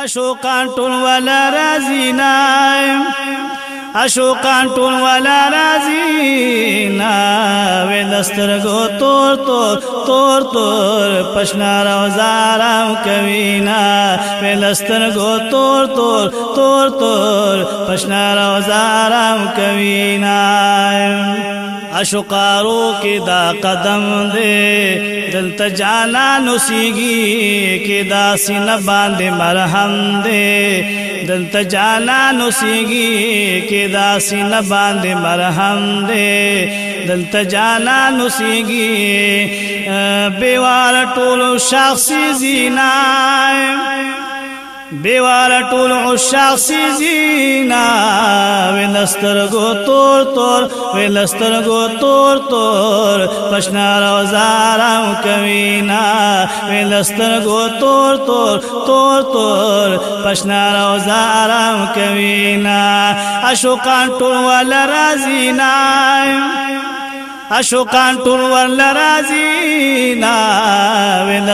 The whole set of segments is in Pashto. اشوقان ټول ولا رازي نایم اشوقان ټول ولا رازي نا وینسترګو تور تور تور تور پښنا روزارام کوي نا وینسترګو تور تور تور تور پښنا روزارام کوي نایم اشقارو کې دا قدم دې دلته جانا نسیږي کې دا سینه باندې مرهم دې دلته جانا نسیږي کې دا سینه باندې مرهم دې دلته جانا نسیږي بیوار ټولو شخصي زینای بیوال ټول عشاق سيزينا ولسترګو تور تور ولسترګو تور تور پښنا روزارم کوینا ولسترګو تور تور تور تور پښنا روزارم کوینا عاشقان ټول ول رازینا عاشقان ټول ول رازینا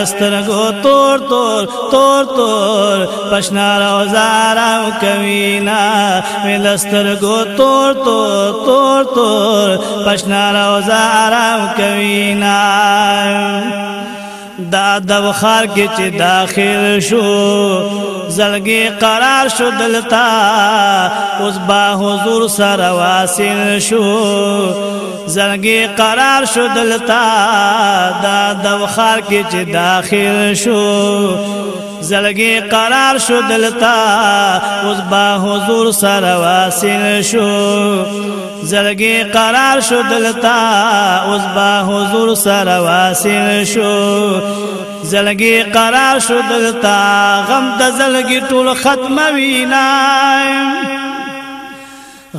دسترګو تور تور تور تور پښنا روزارم کوي نا مې دسترګو تور تور تور تور پښنا روزارم کوي نا دا د وخار کې چې داخل شو زلګي قرار شو دلتا اوس با حضور سره واصل شو زلګي قرار شو دلتا دا د وخار کې چې داخل شو زلگی قرار شو دلتا اوس با حضور سره واصل شو زلگی قرار شو دلتا اوس با حضور سره واصل شو زلگی قرار شو دلتا غم د زلگی ټول ختموي نه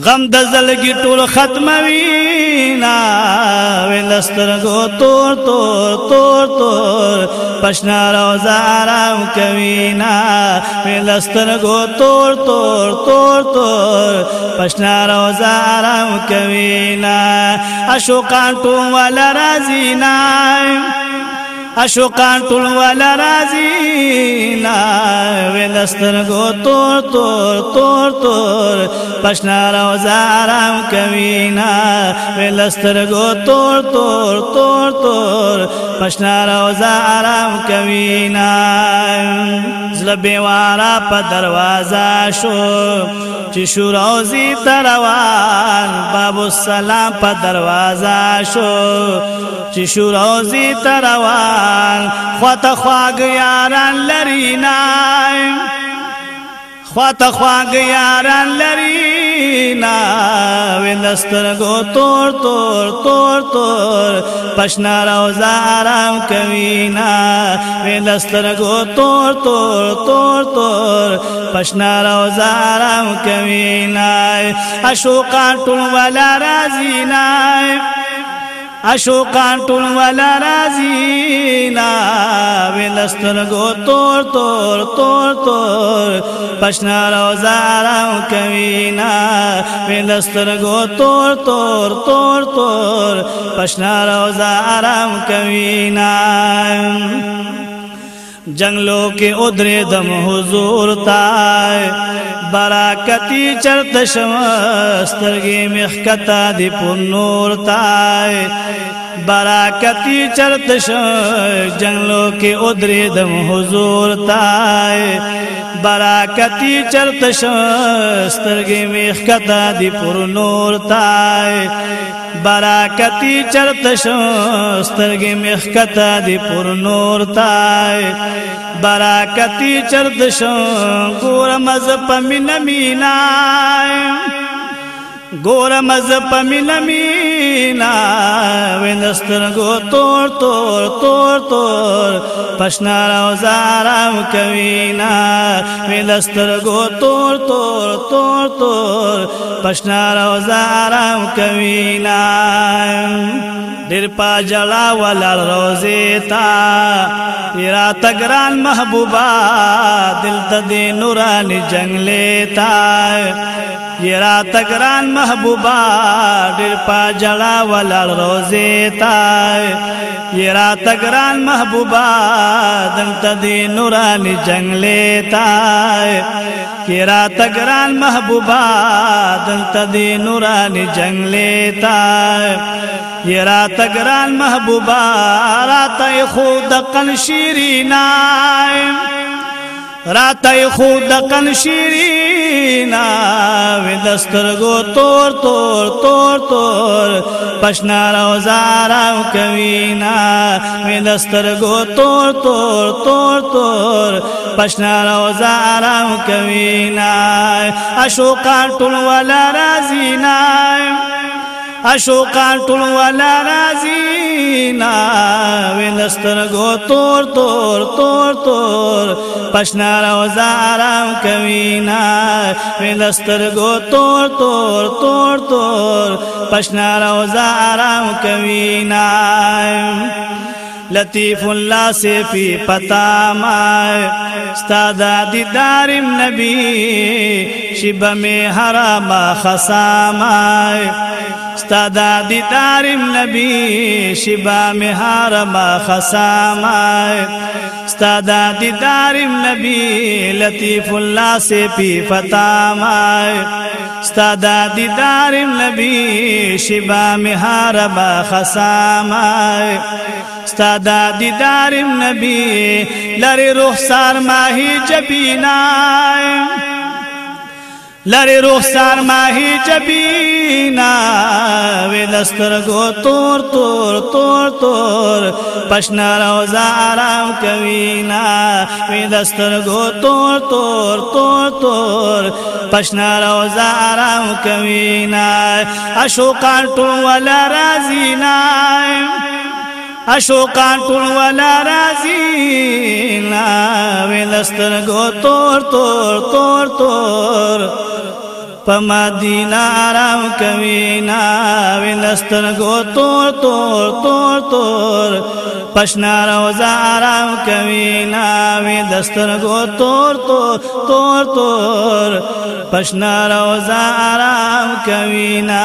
غم د زلګي ټول ختموي نا ولسترګو تور تور تور تور پښنا روزا آرام کوي نا ولسترګو تور تور تور تور پښنا روزا آرام کوي نا اشوقان ټول ول راځي نا اشوقان ټول ولا راضی لا ولستر گو تور تور تور تور پښنا روزا آرام کوي نا ولستر گو تور تور تور تور پښنا روزا آرام کوي نا زلبه وارا په دروازه شو چې شو روزي تروان باب السلام په دروازه شو چې شو روزي تروان یاران خوات خواگ یاران لرینای خوات خواگ یاران لرینا وینسترگو تور تور تور تور پشنا روزا آرام کوینا وینسترگو تور تور تور تور پشنا روزا آرام کوینا اشوقان ټول ولا رازینا اشوکان ټول ولا رازی نا ولستر گو تور تور تور تور پښنا روزا راو کوي نا ولستر گو تور تور تور تور پښنا روزا آرام کوي نا جنگلو کې ادرې دم حضور تای براکتی چرت شمسترگی مخکتا دی پور نور تای براکتی چرت شو جنگلو کې ادری دم حضور تای براکتی چرت شو سترګې میخ کتا دی پر نور تای براکتی چرت شو سترګې میخ کتا دی پر نور تای براکتی چرت شو ګور مز پمن مینای ګور مز پمینه مینا وینستر گو تور تور تور تور پشنار او زارم کوینا وینستر گو تور تور تور تور پشنار او زارم کوینا ډیر پا جلا ولل روزي تا تیرا تګران محبوبا دل ته دی نورانی جنگ لیتا یرا تگران محبوبا ډیر پا جړا ولړ روزه تا یرا تگران محبوبا دنت دی نورانی جنگلې تا یرا تگران محبوبا دنت دی نورانی جنگلې تا یرا تگران محبوبا رات خود قن شیرینا راته خود قن شیرینا و دسترګو تور تور تور تور پښنا روزارا کوینا و دسترګو تور تور تور تور پښنا روزارا کوینا اشوقان ټول ولا رازینا اشوکارٹ والا راضی نا وینستر گو تور تور تور تور پشنا روزا آرام کبھی نا وین دستر گو تور تور تور توڑ روزا آرام کبھی نا لطیف اللہ سے پی پتا مائے دادا دیدارم نبی شبہ میں حرامہ خسامائے ستادا دیدارم نبی شبا مهارم خسامای ستادا دیدارم نبی لطیف الله سے پی فتامای ستادا دیدارم نبی شبا مهارم خسامای ستادا دیدارم نبی لری روح سار ماهی جبینای لری رخسار ماهی جبینا وی دسترگو تور تور تور تور پشنا روزا آرام کوینا وی دسترگو تور تور تور تور پشنا روزا آرام کوینا اشوقان ټول ولا رازینا اشوقان ټول ولا رازینا وی دسترگو تور تور تور تور, تور په مدینه آرام کوي نا ولستر گو تور تور تور تور پشنا روزا آرام کوي نا ولستر گو تور تور تور تور پشنا روزا آرام کوي نا